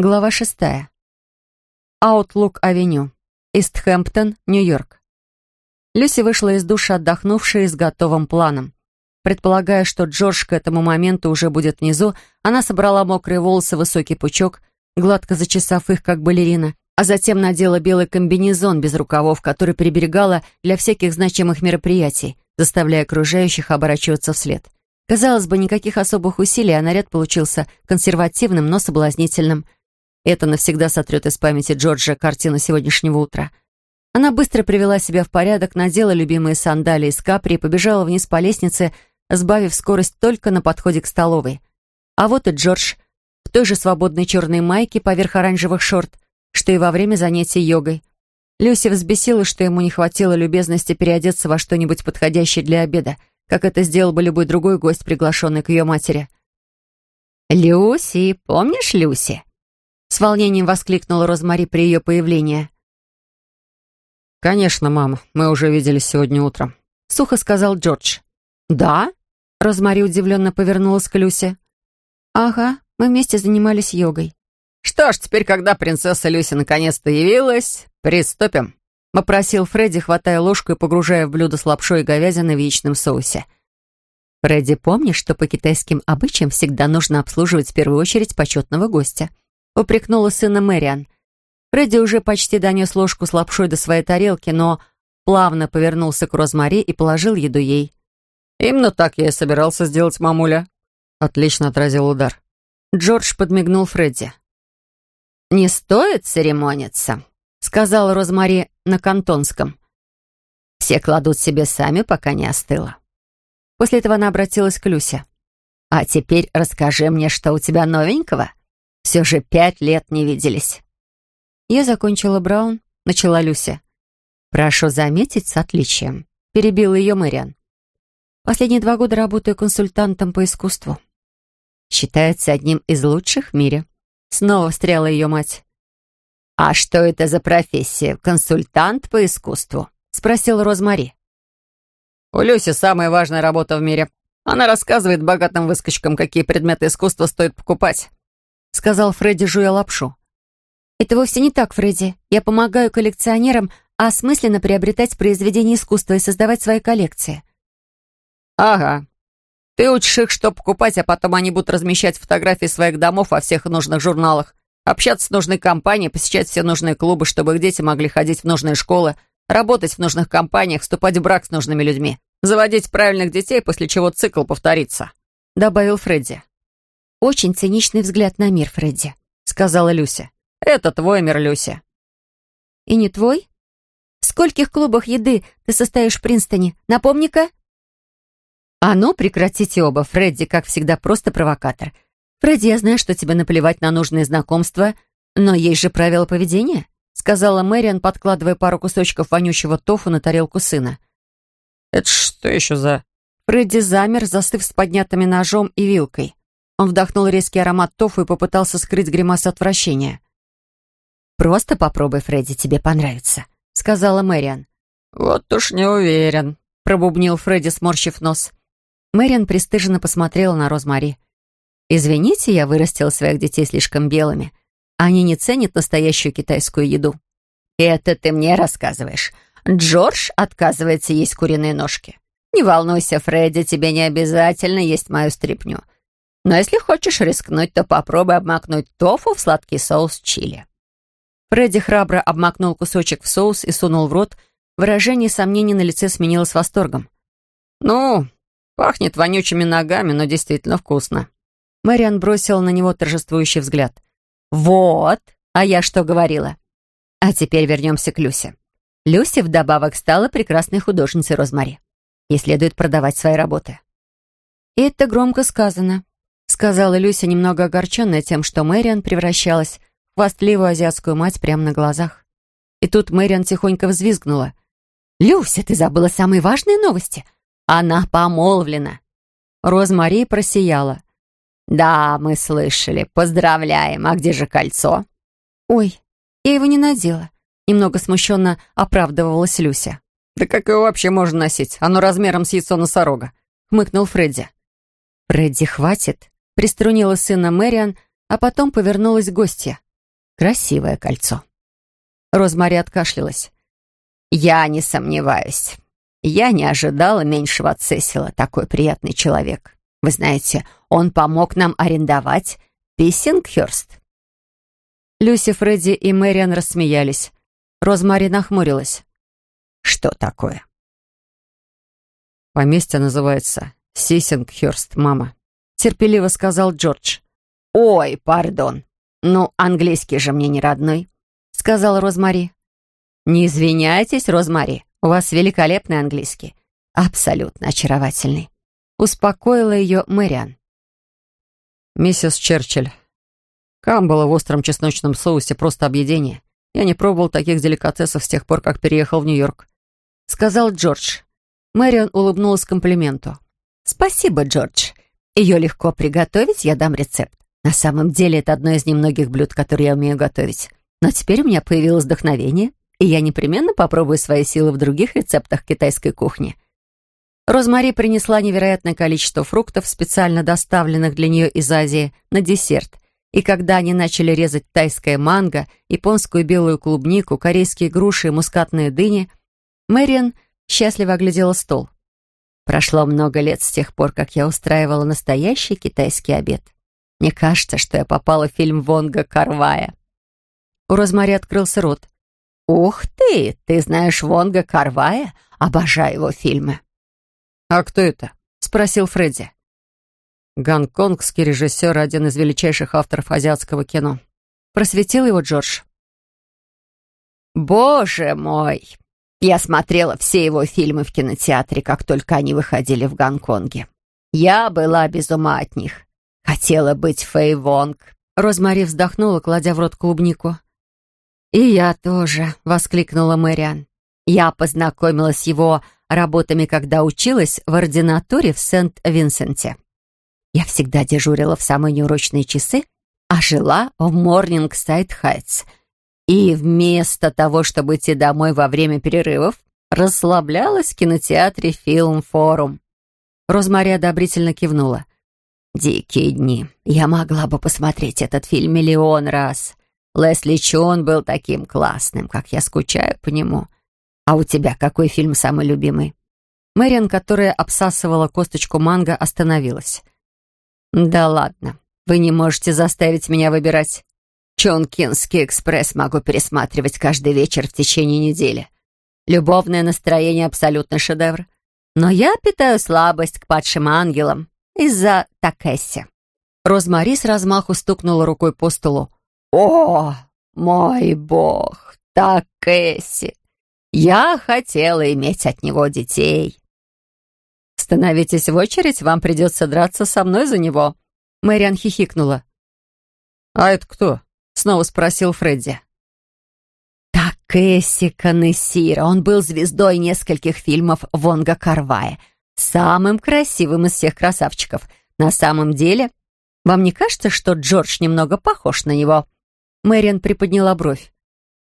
Глава шестая. Аутлук-авеню. Истхэмптон, Нью-Йорк. Люси вышла из душа, отдохнувшая и с готовым планом. Предполагая, что Джордж к этому моменту уже будет внизу, она собрала мокрые волосы в высокий пучок, гладко зачесав их, как балерина, а затем надела белый комбинезон без рукавов, который приберегала для всяких значимых мероприятий, заставляя окружающих оборачиваться вслед. Казалось бы, никаких особых усилий, а наряд получился консервативным, но соблазнительным – это навсегда сотрет из памяти Джорджа картину сегодняшнего утра. Она быстро привела себя в порядок, надела любимые сандалии из капри и побежала вниз по лестнице, сбавив скорость только на подходе к столовой. А вот и Джордж в той же свободной черной майке поверх оранжевых шорт, что и во время занятий йогой. Люси взбесила, что ему не хватило любезности переодеться во что-нибудь подходящее для обеда, как это сделал бы любой другой гость, приглашенный к ее матери. «Люси, помнишь Люси?» С волнением воскликнула Розмари при ее появлении. «Конечно, мама, мы уже виделись сегодня утром», — сухо сказал Джордж. «Да?» — Розмари удивленно повернулась к Люсе. «Ага, мы вместе занимались йогой». «Что ж, теперь, когда принцесса Люси наконец-то явилась, приступим», — попросил Фредди, хватая ложку и погружая в блюдо с лапшой и говядиной в яичном соусе. «Фредди, помнишь, что по китайским обычаям всегда нужно обслуживать в первую очередь почетного гостя?» Упрекнула сына Мэриан. Фредди уже почти донес ложку с лапшой до своей тарелки, но плавно повернулся к Розмари и положил еду ей. «Именно так я и собирался сделать, мамуля». Отлично отразил удар. Джордж подмигнул Фредди. «Не стоит церемониться», — сказала Розмари на кантонском. «Все кладут себе сами, пока не остыло». После этого она обратилась к Люсе. «А теперь расскажи мне, что у тебя новенького?» Все же пять лет не виделись. Я закончила Браун, начала Люся. Прошу заметить с отличием. Перебила ее Мэриан. Последние два года работаю консультантом по искусству. Считается одним из лучших в мире. Снова встряла ее мать. «А что это за профессия? Консультант по искусству?» — спросила Розмари. «У Люси самая важная работа в мире. Она рассказывает богатым выскочкам, какие предметы искусства стоит покупать. — сказал Фредди, жуя лапшу. «Это вовсе не так, Фредди. Я помогаю коллекционерам осмысленно приобретать произведения искусства и создавать свои коллекции». «Ага. Ты учишь их, что покупать, а потом они будут размещать фотографии своих домов во всех нужных журналах, общаться с нужной компанией, посещать все нужные клубы, чтобы их дети могли ходить в нужные школы, работать в нужных компаниях, вступать в брак с нужными людьми, заводить правильных детей, после чего цикл повторится», — добавил Фредди. «Очень циничный взгляд на мир, Фредди», — сказала Люся. «Это твой мир, Люся». «И не твой? В скольких клубах еды ты состоишь в Принстоне? Напомни-ка». «А ну, прекратите оба, Фредди, как всегда, просто провокатор. Фредди, я знаю, что тебе наплевать на нужные знакомства, но есть же правила поведения», — сказала Мэриан, подкладывая пару кусочков вонючего тофу на тарелку сына. «Это что еще за...» Фредди замер, застыв с поднятыми ножом и вилкой. Он вдохнул резкий аромат тофу и попытался скрыть гримасу отвращения. «Просто попробуй, Фредди, тебе понравится», — сказала Мэриан. «Вот уж не уверен», — пробубнил Фредди, сморщив нос. Мэриан пристыженно посмотрела на Розмари. «Извините, я вырастила своих детей слишком белыми. Они не ценят настоящую китайскую еду». «Это ты мне рассказываешь. Джордж отказывается есть куриные ножки. Не волнуйся, Фредди, тебе не обязательно есть мою стряпню. Но если хочешь рискнуть, то попробуй обмакнуть тофу в сладкий соус чили». Фредди храбро обмакнул кусочек в соус и сунул в рот. Выражение сомнений на лице сменилось восторгом. «Ну, пахнет вонючими ногами, но действительно вкусно». Мэриан бросила на него торжествующий взгляд. «Вот! А я что говорила?» А теперь вернемся к Люсе. Люси вдобавок стала прекрасной художницей Розмари. Ей следует продавать свои работы. это громко сказано сказала Люся, немного огорченная тем, что Мэриан превращалась в хвастливую азиатскую мать прямо на глазах. И тут Мэриан тихонько взвизгнула. «Люся, ты забыла самые важные новости? Она помолвлена!» Розмари просияла. «Да, мы слышали. Поздравляем. А где же кольцо?» «Ой, я его не надела». Немного смущенно оправдывалась Люся. «Да как его вообще можно носить? Оно размером с яйцо носорога», — хмыкнул Фредди. «Фредди, хватит!» Приструнила сына Мэриан, а потом повернулась к гостья. красивое кольцо. Розмари откашлялась. «Я не сомневаюсь. Я не ожидала меньшего от Сесила, такой приятный человек. Вы знаете, он помог нам арендовать Писсингхёрст». Люси, Фредди и Мэриан рассмеялись. Розмари нахмурилась. «Что такое?» «Поместье называется Сисингхёрст, мама», — терпеливо сказал Джордж. «Ой, пардон. Ну, английский же мне не родной», — сказала Розмари. «Не извиняйтесь, Розмари, у вас великолепный английский. Абсолютно очаровательный», — успокоила ее Мэриан. «Миссис Черчилль, камбала в остром чесночном соусе просто объедение. Я не пробовал таких деликатесов с тех пор, как переехал в Нью-Йорк», — сказал Джордж. Мэриан улыбнулась комплименту. «Спасибо, Джордж. Ее легко приготовить, я дам рецепт. На самом деле это одно из немногих блюд, которые я умею готовить. Но теперь у меня появилось вдохновение, и я непременно попробую свои силы в других рецептах китайской кухни». Розмари принесла невероятное количество фруктов, специально доставленных для нее из Азии, на десерт. И когда они начали резать тайское манго, японскую белую клубнику, корейские груши и мускатные дыни, Мэриан счастливо оглядела стол. Прошло много лет с тех пор, как я устраивала настоящий китайский обед. Мне кажется, что я попала в фильм Вонга Карвая. У Розмари открылся рот. «Ух ты! Ты знаешь Вонга Карвая? Обожаю его фильмы». «А кто это?» — спросил Фредди. Гонконгский режиссер, один из величайших авторов азиатского кино. Просветил его Джордж. «Боже мой! Я смотрела все его фильмы в кинотеатре, как только они выходили в Гонконге. Я была без ума от них. Хотела быть Фэй Вонг». Розмари вздохнула, кладя в рот клубнику. «И я тоже», — воскликнула Мэриан. «Я познакомилась с его работами, когда училась в ординатуре в Сент-Винсенте. Я всегда дежурила в самые неурочные часы, а жила в Морнингсайд-Хайтс — и вместо того, чтобы идти домой во время перерывов, расслаблялась в кинотеатре «Филм-форум». Розмари одобрительно кивнула. «Дикие дни. Я могла бы посмотреть этот фильм миллион раз. Лесли Чон был таким классным, как я скучаю по нему. А у тебя какой фильм самый любимый?» Мэриан, которая обсасывала косточку манго, остановилась. «Да ладно, вы не можете заставить меня выбирать. Чонкинский экспресс могу пересматривать каждый вечер в течение недели. Любовное настроение — абсолютно шедевр. Но я питаю слабость к падшим ангелам из-за Такесси. Розмари с размаху стукнула рукой по столу. «О, мой бог, Такесси! Я хотела иметь от него детей!» «Становитесь в очередь, вам придется драться со мной за него», — Мэриан хихикнула. «А это кто?» Снова спросил Фредди. Так Кэсси Канессира. Он был звездой нескольких фильмов Вонга Карвая. Самым красивым из всех красавчиков. На самом деле, вам не кажется, что Джордж немного похож на него? Мэриан приподняла бровь.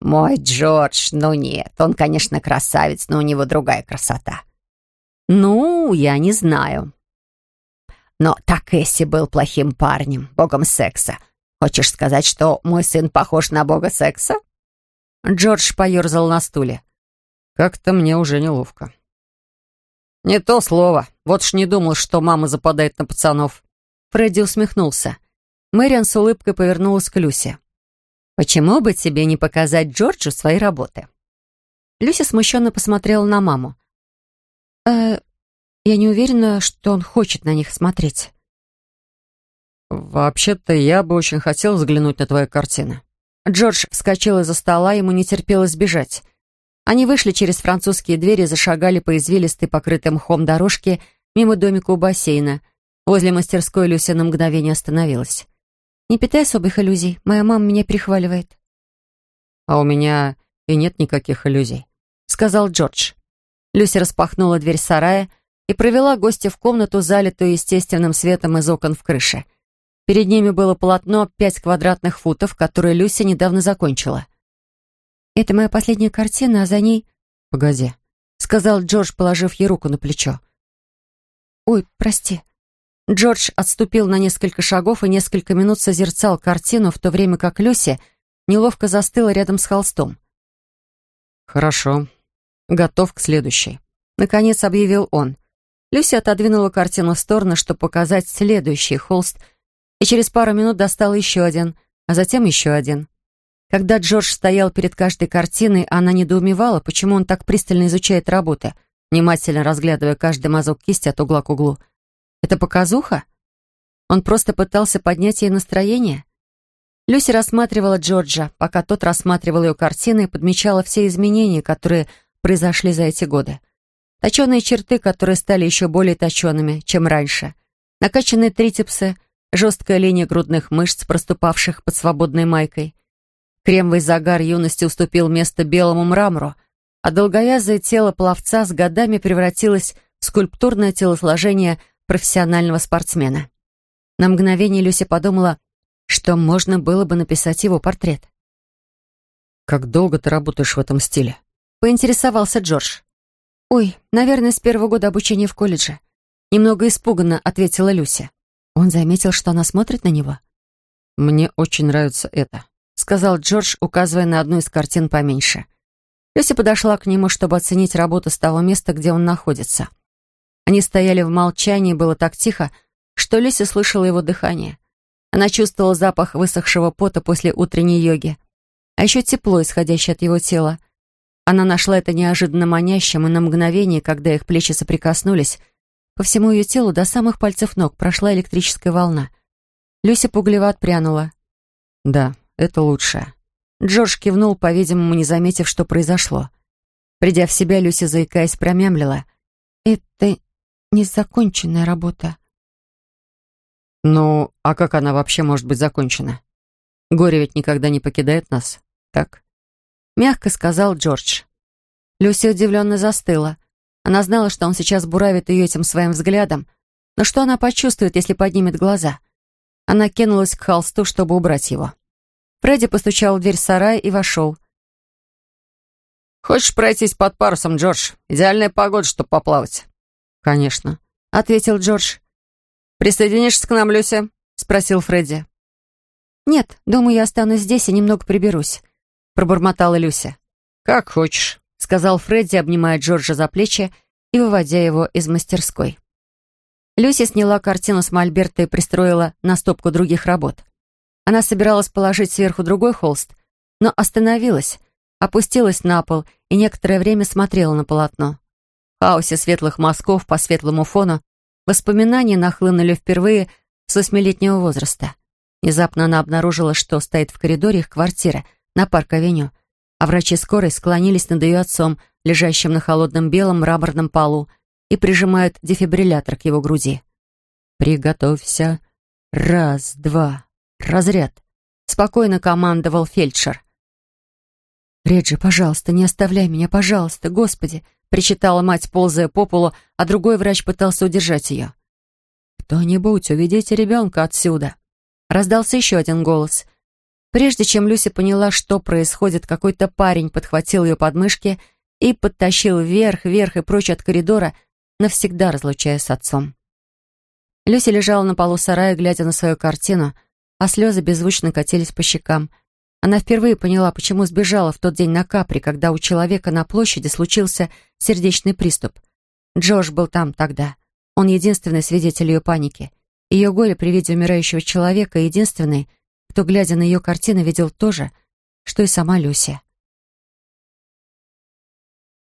«Мой Джордж, ну нет, он, конечно, красавец, но у него другая красота». «Ну, я не знаю». Но Такэсси был плохим парнем, богом секса. Хочешь сказать, что мой сын похож на бога секса?» Джордж поерзал на стуле. «Как-то мне уже неловко». «Не то слово. Вот ж не думал, что мама западает на пацанов». Фредди усмехнулся. Мэриан с улыбкой повернулась к Люсе. «Почему бы тебе не показать Джорджу свои работы?» Люся смущенно посмотрела на маму. «Э, я не уверена, что он хочет на них смотреть». «Вообще-то я бы очень хотел взглянуть на твои картины». Джордж вскочил из-за стола, ему не терпелось бежать. Они вышли через французские двери зашагали по извилистой, покрытой мхом дорожке мимо домика у бассейна. Возле мастерской Люся на мгновение остановилась. «Не питай особых иллюзий. Моя мама меня перехваливает». «А у меня и нет никаких иллюзий», — сказал Джордж. Люся распахнула дверь сарая и провела гостя в комнату, залитую естественным светом из окон в крыше — Перед ними было полотно пять квадратных футов, которое Люся недавно закончила. «Это моя последняя картина, а за ней...» «Погоди», — сказал Джордж, положив ей руку на плечо. «Ой, прости». Джордж отступил на несколько шагов и несколько минут созерцал картину, в то время как Люся неловко застыла рядом с холстом. «Хорошо. Готов к следующей», — наконец объявил он. Люси отодвинула картину в сторону, чтобы показать следующий холст, и через пару минут достала еще один, а затем еще один. Когда Джордж стоял перед каждой картиной, она недоумевала, почему он так пристально изучает работы, внимательно разглядывая каждый мазок кисти от угла к углу. Это показуха? Он просто пытался поднять ей настроение? Люси рассматривала Джорджа, пока тот рассматривал ее картины и подмечала все изменения, которые произошли за эти годы. Точеные черты, которые стали еще более точеными, чем раньше. Накачанные трицепсы, жесткая линия грудных мышц, проступавших под свободной майкой. Кремовый загар юности уступил место белому мрамору, а долговязое тело пловца с годами превратилось в скульптурное телосложение профессионального спортсмена. На мгновение Люся подумала, что можно было бы написать его портрет. «Как долго ты работаешь в этом стиле?» — поинтересовался Джордж. «Ой, наверное, с первого года обучения в колледже». Немного испуганно ответила Люся. Он заметил, что она смотрит на него. «Мне очень нравится это», — сказал Джордж, указывая на одну из картин поменьше. Люся подошла к нему, чтобы оценить работу с того места, где он находится. Они стояли в молчании, было так тихо, что Люся слышала его дыхание. Она чувствовала запах высохшего пота после утренней йоги, а еще тепло, исходящее от его тела. Она нашла это неожиданно манящим, и на мгновение, когда их плечи соприкоснулись, по всему ее телу до самых пальцев ног прошла электрическая волна. Люся пугливо отпрянула. «Да, это лучшее». Джордж кивнул, по-видимому, не заметив, что произошло. Придя в себя, Люся, заикаясь, промямлила. «Это незаконченная работа». «Ну, а как она вообще может быть закончена? Горе ведь никогда не покидает нас, так?» Мягко сказал Джордж. Люси удивленно застыла. Она знала, что он сейчас буравит ее этим своим взглядом, но что она почувствует, если поднимет глаза? Она кинулась к холсту, чтобы убрать его. Фредди постучал в дверь сарая и вошел. «Хочешь пройтись под парусом, Джордж? Идеальная погода, чтобы поплавать». «Конечно», — ответил Джордж. «Присоединишься к нам, Люся?» — спросил Фредди. «Нет, думаю, я останусь здесь и немного приберусь», — пробормотала Люся. «Как хочешь», — сказал Фредди, обнимая Джорджа за плечи и выводя его из мастерской. Люся сняла картину с мольберта и пристроила на стопку других работ. Она собиралась положить сверху другой холст, но остановилась, опустилась на пол и некоторое время смотрела на полотно. В хаосе светлых мазков по светлому фону Воспоминания нахлынули впервые с восьмилетнего возраста. Внезапно она обнаружила, что стоит в коридоре их квартиры на парк-авеню, а врачи скорой склонились над ее отцом, лежащим на холодном белом мраморном полу, и прижимают дефибриллятор к его груди. «Приготовься. Раз, два. Разряд», — спокойно командовал фельдшер. «Реджи, пожалуйста, не оставляй меня, пожалуйста, Господи!» причитала мать, ползая по полу, а другой врач пытался удержать ее. «Кто-нибудь, уведите ребенка отсюда!» Раздался еще один голос. Прежде чем Люся поняла, что происходит, какой-то парень подхватил ее подмышки и подтащил вверх, вверх и прочь от коридора, навсегда разлучая с отцом. Люся лежала на полу сарая, глядя на свою картину, а слезы беззвучно катились по щекам — она впервые поняла, почему сбежала в тот день на Капри, когда у человека на площади случился сердечный приступ. Джош был там тогда. Он единственный свидетель ее паники. Ее горе при виде умирающего человека единственный, кто, глядя на ее картины, видел то же, что и сама Люся.